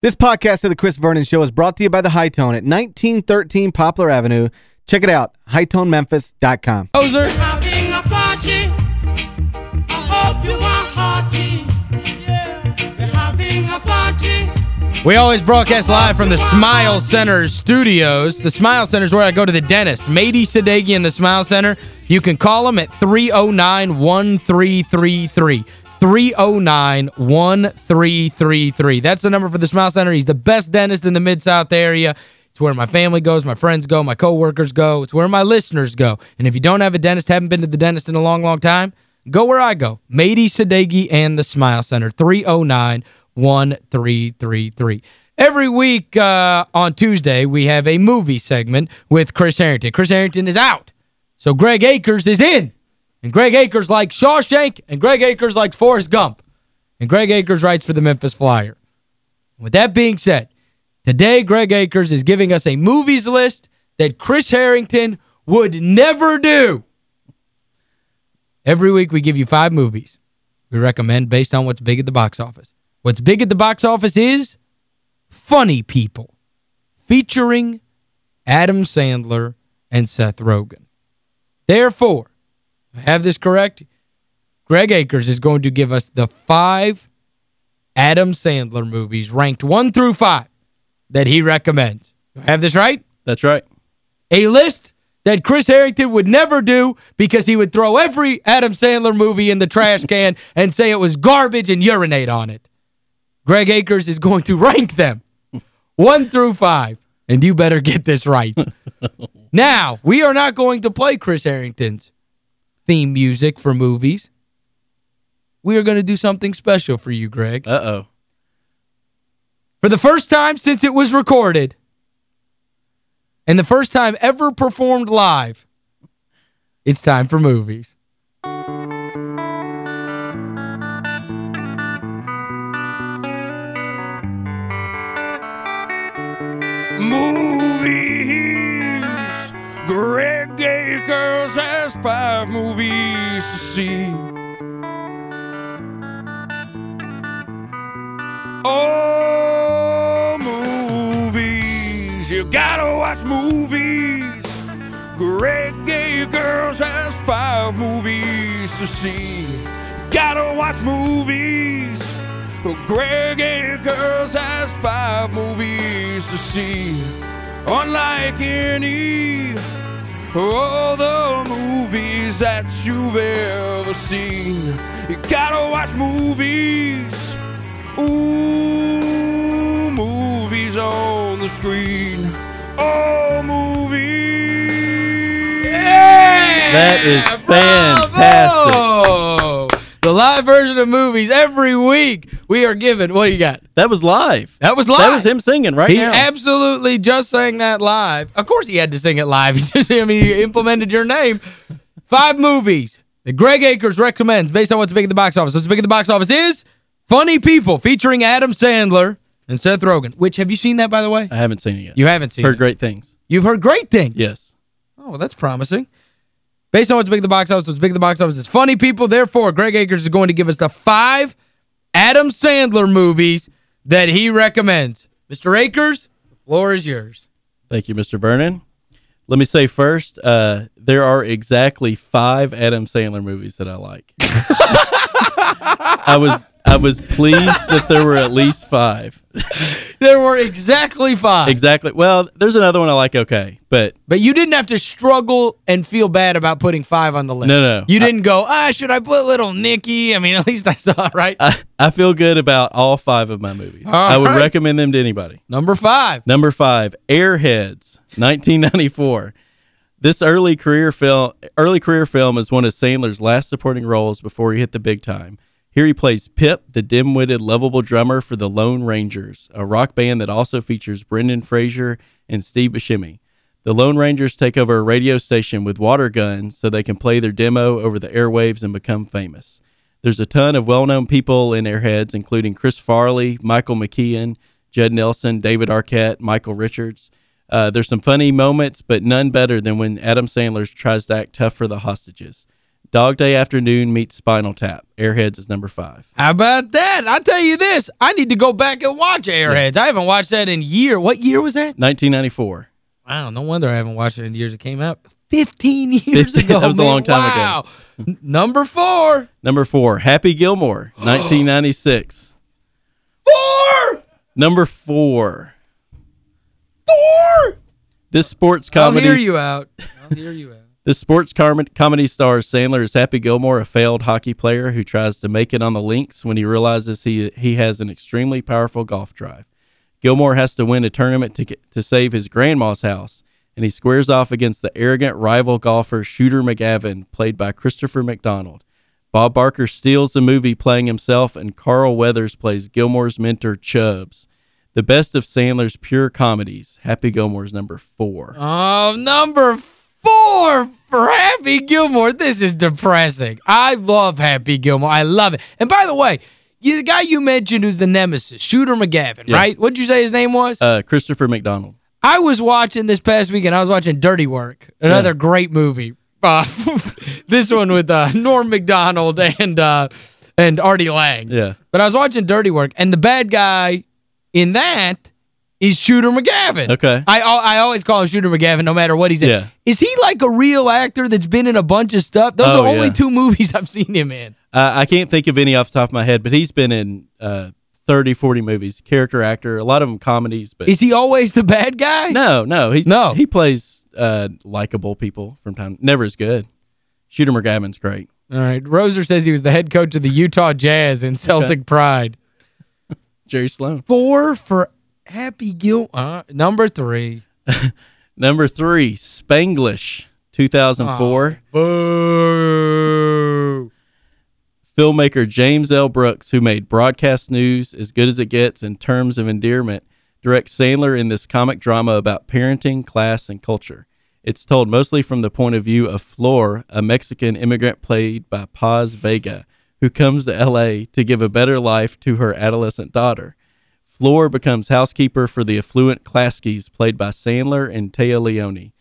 This podcast of the Chris Vernon Show is brought to you by The Hi-Tone at 1913 Poplar Avenue. Check it out, hitonememphis.com. Hoser. having a party. I hope you are hearty. Yeah. We're having a party. We always broadcast live from the Smile Center studios. The Smile Center is where I go to the dentist. Mady Sadeghi in the Smile Center. You can call them at 309-1333. 309-1333. That's the number for the Smile Center. He's the best dentist in the Mid-South area. It's where my family goes, my friends go, my coworkers go. It's where my listeners go. And if you don't have a dentist, haven't been to the dentist in a long, long time, go where I go. Mady Sadeghi and the Smile Center. 309-1333. Every week uh, on Tuesday, we have a movie segment with Chris Harrington. Chris Harrington is out. So Greg Akers is in. And Greg Akers likes Shawshank, and Greg Akers likes Forrest Gump. And Greg Akers writes for the Memphis Flyer. With that being said, today Greg Akers is giving us a movies list that Chris Harrington would never do. Every week we give you five movies we recommend based on what's big at the box office. What's big at the box office is Funny People, featuring Adam Sandler and Seth Rogen. Therefore, I have this correct. Greg Akers is going to give us the five Adam Sandler movies ranked one through five that he recommends. Do I have this right? That's right. A list that Chris Harrington would never do because he would throw every Adam Sandler movie in the trash can and say it was garbage and urinate on it. Greg Akers is going to rank them one through five. And you better get this right. now, we are not going to play Chris Harrington's theme music for movies. We are going to do something special for you, Greg. Uh-oh. For the first time since it was recorded, and the first time ever performed live, it's time for movies. Movies. Greg girls has five movies to see. Oh, movies. You gotta watch movies. Greg Akers has five movies to see. Gotta watch movies. Greg Akers has five movies to see. Unlike any all the movies that you've ever seen. You gotta watch movies. Ooh, movies on the screen. Oh, movies. That is fantastic. Bravo! The live version of movies every week we are given. What do you got? That was live. That was live. That was him singing right he now. absolutely just sang that live. Of course he had to sing it live. He I mean, he implemented your name. Five movies that Greg Akers recommends based on what's big at the box office. What's big at the box office is Funny People featuring Adam Sandler and Seth Rogen. Which, have you seen that, by the way? I haven't seen it yet. You haven't seen Heard it. great things. You've heard great things. Yes. Oh, that's promising. Based on what's big at the box office, what's big at the box office is Funny People. Therefore, Greg Akers is going to give us the five Adam Sandler movies that he recommends. Mr. Akers, the floor is yours. Thank you, Mr. Vernon. Let me say first, uh, there are exactly five Adam Sandler movies that I like. I was I was pleased that there were at least five. There were exactly five. Exactly. Well, there's another one I like okay, but But you didn't have to struggle and feel bad about putting five on the list. No, no. You didn't go, ah, should I put little Nicky? I mean, at least I saw, right? I, I feel good about all five of my movies. All I would right. recommend them to anybody. Number five. Number five, Airheads, 1994. This early career film, early career film is one of Sandler's last supporting roles before he hit the big time. Here he plays Pip, the dim-witted, lovable drummer for the Lone Rangers, a rock band that also features Brendan Fraser and Steve Buscemi. The Lone Rangers take over a radio station with water guns so they can play their demo over the airwaves and become famous. There's a ton of well-known people in Airheads, including Chris Farley, Michael McKean, Judd Nelson, David Arquette, Michael Richards. Uh, there's some funny moments, but none better than when Adam Sandler tries to act tough for the hostages. Dog Day Afternoon meets Spinal Tap. Airheads is number five. How about that? I'll tell you this. I need to go back and watch Airheads. I haven't watched that in year. What year was that? 1994. Wow, no wonder I haven't watched it in years it came out. 15 years 15 ago. that was a long time ago. wow. N- Number four. Number four, Happy Gilmore, 1996. Four! Number four, Four! this sports comedy. I'll hear you out. I'll hear you out. This sports com- comedy stars Sandler as Happy Gilmore, a failed hockey player who tries to make it on the links when he realizes he he has an extremely powerful golf drive. Gilmore has to win a tournament to get, to save his grandma's house, and he squares off against the arrogant rival golfer Shooter McGavin, played by Christopher McDonald. Bob Barker steals the movie playing himself, and Carl Weathers plays Gilmore's mentor Chubbs. The best of Sandler's pure comedies. Happy Gilmore's number four. Oh, number four for Happy Gilmore. This is depressing. I love Happy Gilmore. I love it. And by the way, the guy you mentioned who's the nemesis, Shooter McGavin, Yeah. right? What'd you say his name was? Uh, Christopher McDonald. I was watching this past weekend. I was watching Dirty Work, another Yeah. great movie. Uh, this one with uh, Norm Macdonald and uh, and Artie Lange. Yeah. But I was watching Dirty Work, and the bad guy in that is Shooter McGavin. Okay. I I always call him Shooter McGavin no matter what he's in. Yeah. Is he like a real actor that's been in a bunch of stuff? Those Oh, are only yeah. two movies I've seen him in. Uh, I can't think of any off the top of my head, but he's been in uh, 30, 40 movies. Character actor, a lot of them comedies. But Is he always the bad guy? no, no, he's No. He plays uh, likable people from time. Never as good. Shooter McGavin's great. All right. Roser says he was the head coach of the Utah Jazz in Celtic Pride. Jerry Sloan. Four for Happy Gil. Uh, number three. Number three, Spanglish, 2004. Boo. Filmmaker James L. Brooks, who made Broadcast News as good as it gets in terms of endearment, directs Sandler in this comic drama about parenting, class, and culture. It's told mostly from the point of view of Flor, a Mexican immigrant played by Paz Vega, who comes to L.A. to give a better life to her adolescent daughter. Flor becomes housekeeper for the affluent Klaskys, played by Sandler and Téa Leoni.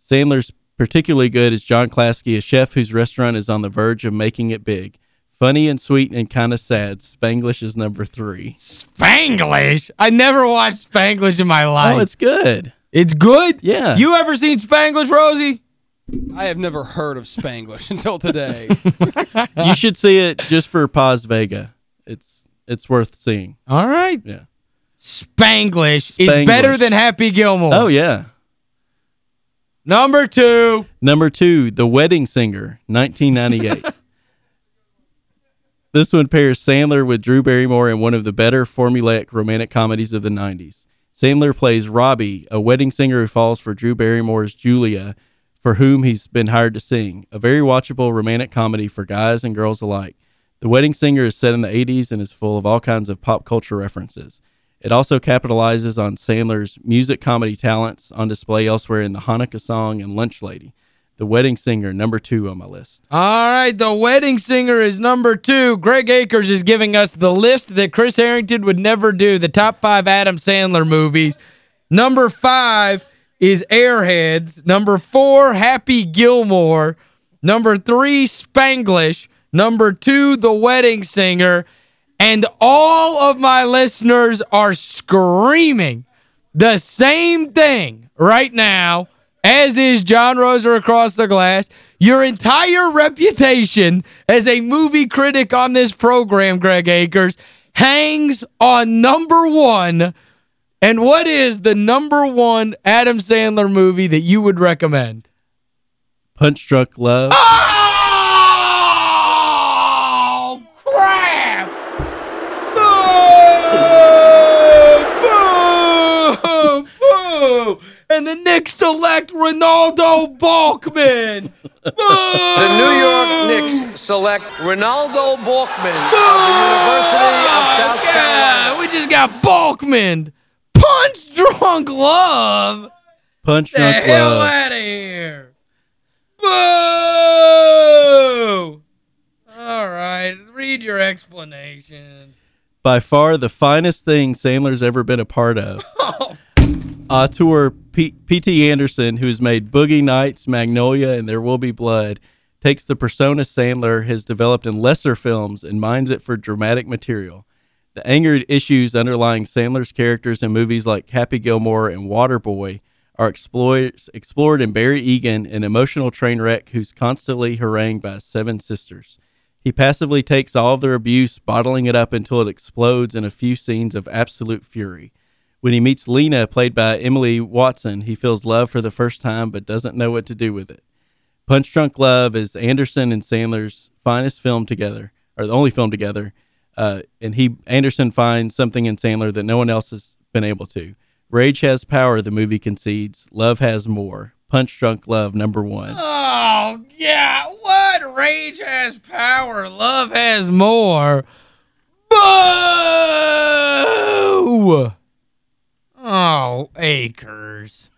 Sandler's particularly good as John Klasky, a chef whose restaurant is on the verge of making it big. Funny and sweet and kind of sad. Spanglish is number three. Spanglish? I never watched Spanglish in my oh, life. Oh, it's good. It's good? Yeah. You ever seen Spanglish, Rosie? I have never heard of Spanglish until today. you should see it just for Paz Vega. It's it's worth seeing. All right. Yeah. Spanglish, is better than Happy Gilmore. Oh yeah. Number two. Number two, The Wedding Singer, 1998. this one pairs Sandler with Drew Barrymore in one of the better formulaic romantic comedies of the 90s. Sandler plays Robbie, a wedding singer who falls for Drew Barrymore's Julia, for whom he's been hired to sing. A very watchable romantic comedy for guys and girls alike. The Wedding Singer is set in the 80s and is full of all kinds of pop culture references. It also capitalizes on Sandler's music comedy talents on display elsewhere in The Hanukkah Song and Lunch Lady. The Wedding Singer, number two on my list. All right, The Wedding Singer is number two. Greg Akers is giving us the list that Chris Harrington would never do, the top five Adam Sandler movies. Number five is Airheads. Number four, Happy Gilmore. Number three, Spanglish. Number two, The Wedding Singer. And all of my listeners are screaming the same thing right now, as is John Roser across the glass. Your entire reputation as a movie critic on this program, Greg Akers, hangs on number one. And what is the number one Adam Sandler movie that you would recommend? Punch Drunk Love. Oh, the Knicks select Renaldo Balkman. The New York Knicks select Renaldo Balkman of the University of oh, South Carolina. We just got Balkman. Punch Drunk Love. Punch the Drunk hell Love. out of here. Boo! All right, read your explanation. By far the finest thing Sandler's ever been a part of. Oh, Uh, Auteur P- P.T. Anderson, who has made Boogie Nights, Magnolia, and There Will Be Blood, takes the persona Sandler has developed in lesser films and mines it for dramatic material. The angered issues underlying Sandler's characters in movies like Happy Gilmore and Waterboy are explored, explored in Barry Egan, an emotional train wreck who's constantly harangued by seven sisters. He passively takes all of their abuse, bottling it up until it explodes in a few scenes of absolute fury. When he meets Lena, played by Emily Watson, he feels love for the first time but doesn't know what to do with it. Punch Drunk Love is Anderson and Sandler's finest film together, or the only film together, uh, and he Anderson finds something in Sandler that no one else has been able to. Rage has power, the movie concedes. Love has more. Punch Drunk Love, number one. Oh, yeah. What? Rage has power. Love has more. Boo! Oh, Akers.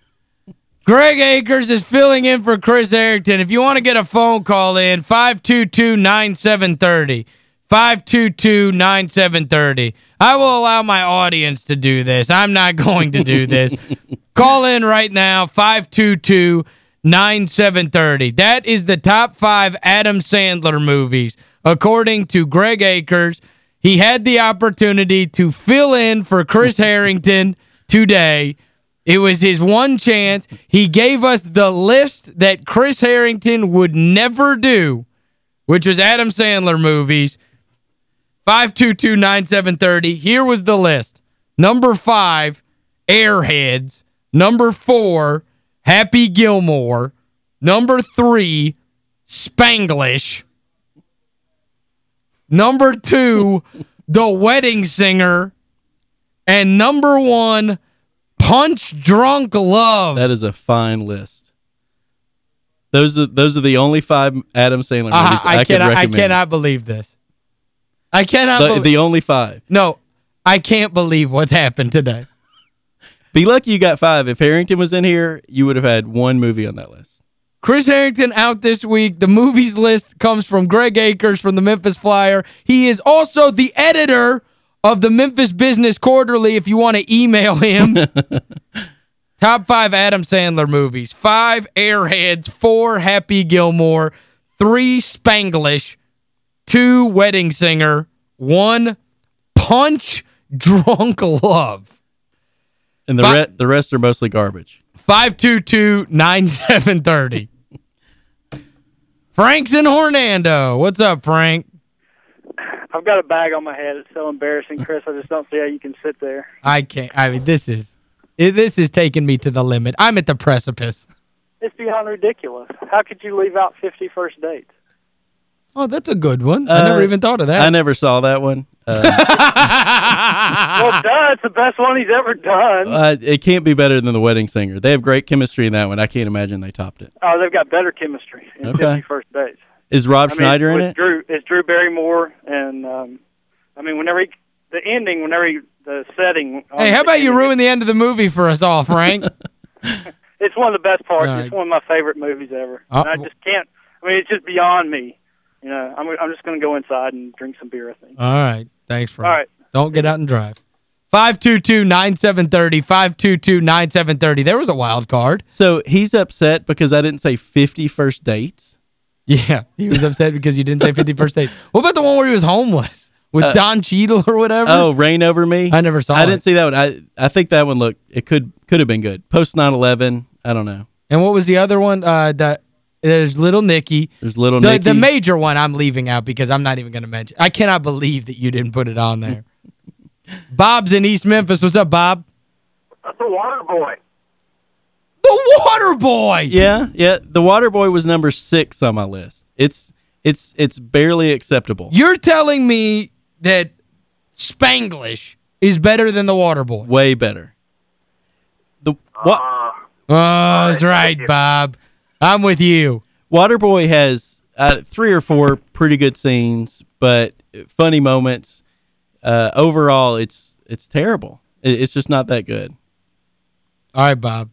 Greg Akers is filling in for Chris Harrington. If you want to get a phone call in, 522-9730. 522-9730. I will allow my audience to do this. I'm not going to do this. Call in right now, 522-9730. That is the top five Adam Sandler movies. According to Greg Akers, he had the opportunity to fill in for Chris Harrington today. It was his one chance. He gave us the list that Chris Harrington would never do, which was Adam Sandler movies. 522-9730. Here was the list. Number five, Airheads. Number four, Happy Gilmore. Number three, Spanglish. Number two, The Wedding Singer. And number one, Punch Drunk Love. That is a fine list. Those are those are the only five Adam Sandler movies Uh, I, I, cannot, I cannot believe this. I cannot the, the only five. No, I can't believe what's happened today. Be lucky you got five. If Harrington was in here, you would have had one movie on that list. Chris Harrington out this week. The movies list comes from Greg Akers from the Memphis Flyer. He is also the editor of the Memphis Business Quarterly if you want to email him. Top five Adam Sandler movies. Five Airheads, four Happy Gilmore, three Spanglish, two Wedding Singer, one Punch Drunk Love. And the Fi- re the rest are mostly garbage. 522-9730. Frank's in Hernando. What's up, Frank? I've got a bag on my head. It's so embarrassing, Chris. I just don't see how you can sit there. I can't. I mean, this is this is taking me to the limit. I'm at the precipice. It's beyond ridiculous. How could you leave out 50 first dates? Oh, that's a good one. I never Uh, even thought of that. I never saw that one. Uh, well, duh, it's the best one he's ever done. uh, it can't be better than The Wedding Singer. They have great chemistry in that one. I can't imagine they topped it. Oh, they've got better chemistry in Okay. 50 first dates. Is Rob I mean, Schneider in it? Drew, it's Drew Barrymore, and um, I mean, whenever he, the ending, whenever he, the setting. hey, how about you ending, ruin the end of the movie for us all, Frank? It's one of the best parts. All right. It's one of my favorite movies ever. Uh, and I just can't. I mean, it's just beyond me. You know, I'm I'm just going to go inside and drink some beer. I think. all right. Thanks, Frank. All right. Don't get out and drive. 522-9730, 522-9730. There was a wild card. So he's upset because I didn't say 50 first dates? Yeah, he was upset because you didn't say 51st date. What about the one where he was homeless with Uh, Don Cheadle or whatever? Oh, Reign Over Me? I never saw I it. didn't see that one. I I think that one looked it could could have been good. Post 9/11, I don't know. And what was the other one? Uh, the, there's Little Nicky. There's Little The, Nicky. the major one I'm leaving out because I'm not even going to mention. I cannot believe that you didn't put it on there. Bob's in East Memphis. What's up, Bob? That's the Water Boy. The Water Boy! Yeah, yeah, The Water Boy was number 6 on my list. It's it's it's barely acceptable. You're telling me that Spanglish is better than The Water Boy? Way better. The what Oh, that's right, Bob. I'm with you. Waterboy has uh, three or four pretty good scenes, but funny moments. Uh, overall, it's it's terrible. It's just not that good. All right, Bob.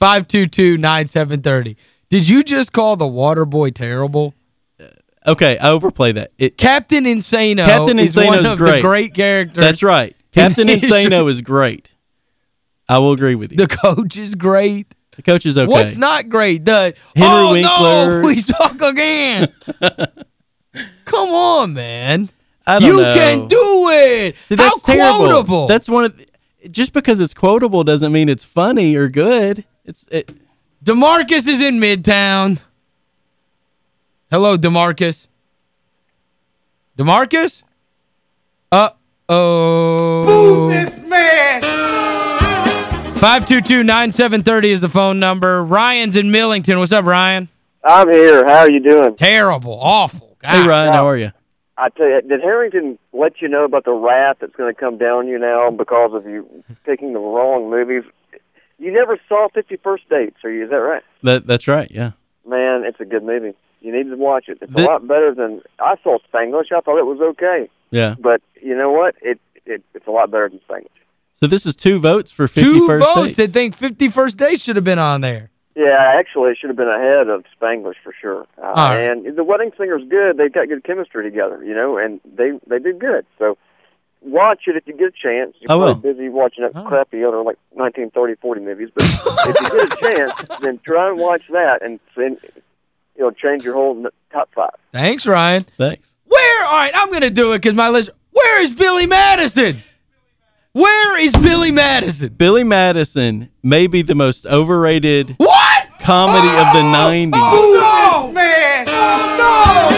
522-9730. Did you just call the water boy terrible? Uh, okay, I overplay that. It Captain Insano Captain is Insano's one of great. the great characters. That's right. Captain is- Insano is great. I will agree with you. The coach is great. The coach is okay. What's not great? The Henry oh, Winkler. no, we suck again. Come on, man. I don't You know. can do it. See, that's How terrible. quotable. That's one of the, just because it's quotable doesn't mean it's funny or good. It's it, DeMarcus is in Midtown. Hello, DeMarcus. DeMarcus? Uh-oh. Move this man! 522-9730 is the phone number. Ryan's in Millington. What's up, Ryan? I'm here. How are you doing? Terrible. Awful. Hey God. Ryan, how are you? I tell you, did Harrington let you know about the wrath that's going to come down you now because of you picking the wrong movies? You never saw Fifty First Dates, are you? Is that right? That that's right, yeah. Man, it's a good movie. You need to watch it. It's The- a lot better than I saw Spanglish. I thought it was okay, Yeah. but you know what? It, it it's a lot better than Spanglish. So this is two votes for 51st Two votes dates. that think 51st Days should have been on there. Yeah, actually, it should have been ahead of Spanglish for sure. Uh, All right. And the Wedding Singer's good. They've got good chemistry together, you know, and they they did good. So watch it if you get a chance. You're I will. busy watching that All right. crappy other like 1930, 40 movies, but if you get a chance, then try and watch that, and then it'll change your whole top five. Thanks, Ryan. Thanks. Where? All right, I'm going to do it because my list. Where is Billy Madison? Where is Billy Madison? Billy Madison may be the most overrated What? comedy of the 90s. Oh, no! man! Oh, no!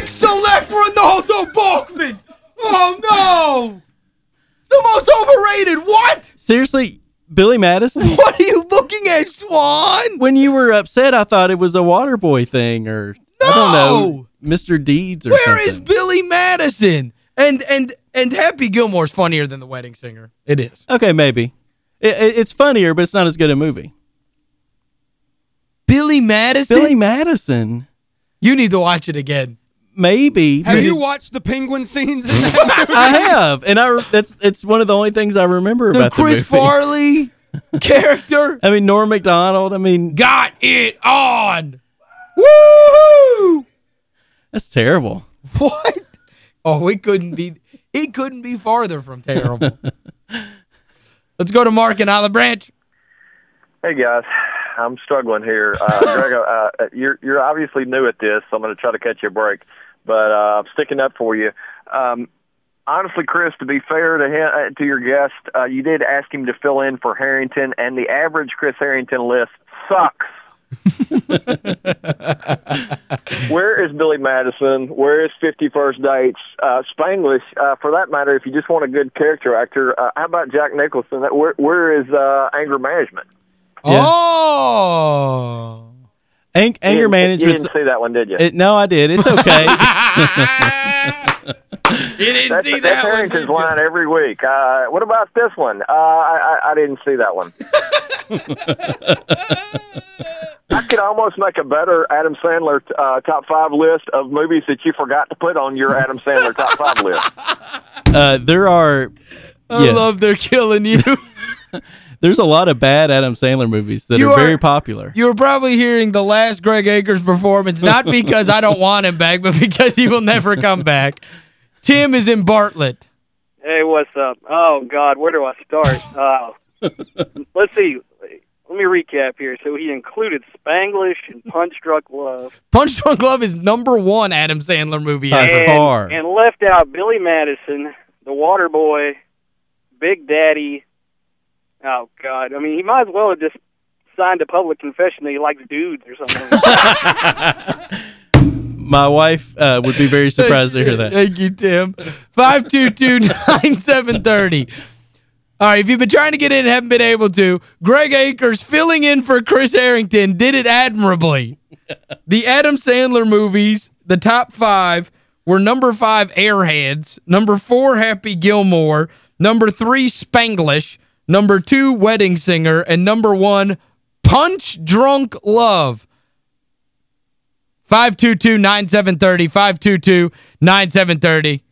Select Renaldo Balkman! Oh, no! The most overrated. What? Seriously, Billy Madison? What are you looking at, Swan? when you were upset, I thought it was a Waterboy thing or I don't know, Mr. Deeds or Where is something. Billy Madison? And and and Happy Gilmore's funnier than The Wedding Singer. It is. Okay, maybe. It, it, it's funnier, but it's not as good a movie. Billy Madison? Billy Madison? You need to watch it again. Maybe. Have but- you watched the penguin scenes in that movie? I have, and I that's it's one of the only things I remember The about Chris the movie. Farley character I mean, Norm Macdonald. I mean, got it on. Woo! that's terrible. What? Oh, it couldn't be it couldn't be farther from terrible. Let's go to Mark in Olive Branch. Hey guys, I'm struggling here. Uh, Greg, uh, you're you're obviously new at this, so I'm going to try to catch you a break. But uh, I'm sticking up for you. Um, honestly, Chris, to be fair to him, uh, to your guest, uh, you did ask him to fill in for Harrington, and the average Chris Harrington list sucks. Where is Billy Madison? Where is Fifty First Dates? Uh, Spanglish, uh, for that matter, if you just want a good character actor, uh, how about Jack Nicholson? That- Where, where is uh, Anger Management? Yeah. Oh. Ang- anger management. You didn't see that one, did you? it, no, I did. It's okay. you didn't That's, see that's that one, Harrington's did line every week. Uh, what about this one? Uh, I, I, I didn't see that one. I could almost make a better Adam Sandler uh, top five list of movies that you forgot to put on your Adam Sandler top five list. uh, there are I yeah, love they're killing you. there's a lot of bad Adam Sandler movies that are, are- very popular. You were probably hearing the last Greg Akers performance, not because I don't want him back, but because he will never come back. Tim is in Bartlett. Hey, what's up? Oh God, where do I start? Uh, let's see. Let me recap here. So he included Spanglish and Punch Drunk Love, Punch Drunk Love is number one Adam Sandler movie By ever. and, far. and left out Billy Madison, The Water Boy, Big Daddy. Oh God, I mean, he might as well have just signed a public confession that he likes dudes or something. My wife uh, would be very surprised to hear that. Thank you, Tim. 522-9730. All right, if you've been trying to get in and haven't been able to, Greg Akers filling in for Chris Harrington did it admirably. the Adam Sandler movies, the top five, were number five, Airheads, number four, Happy Gilmore, number three, Spanglish, number two, Wedding Singer, and number one, Punch Drunk Love. 522-9730, 522-9730.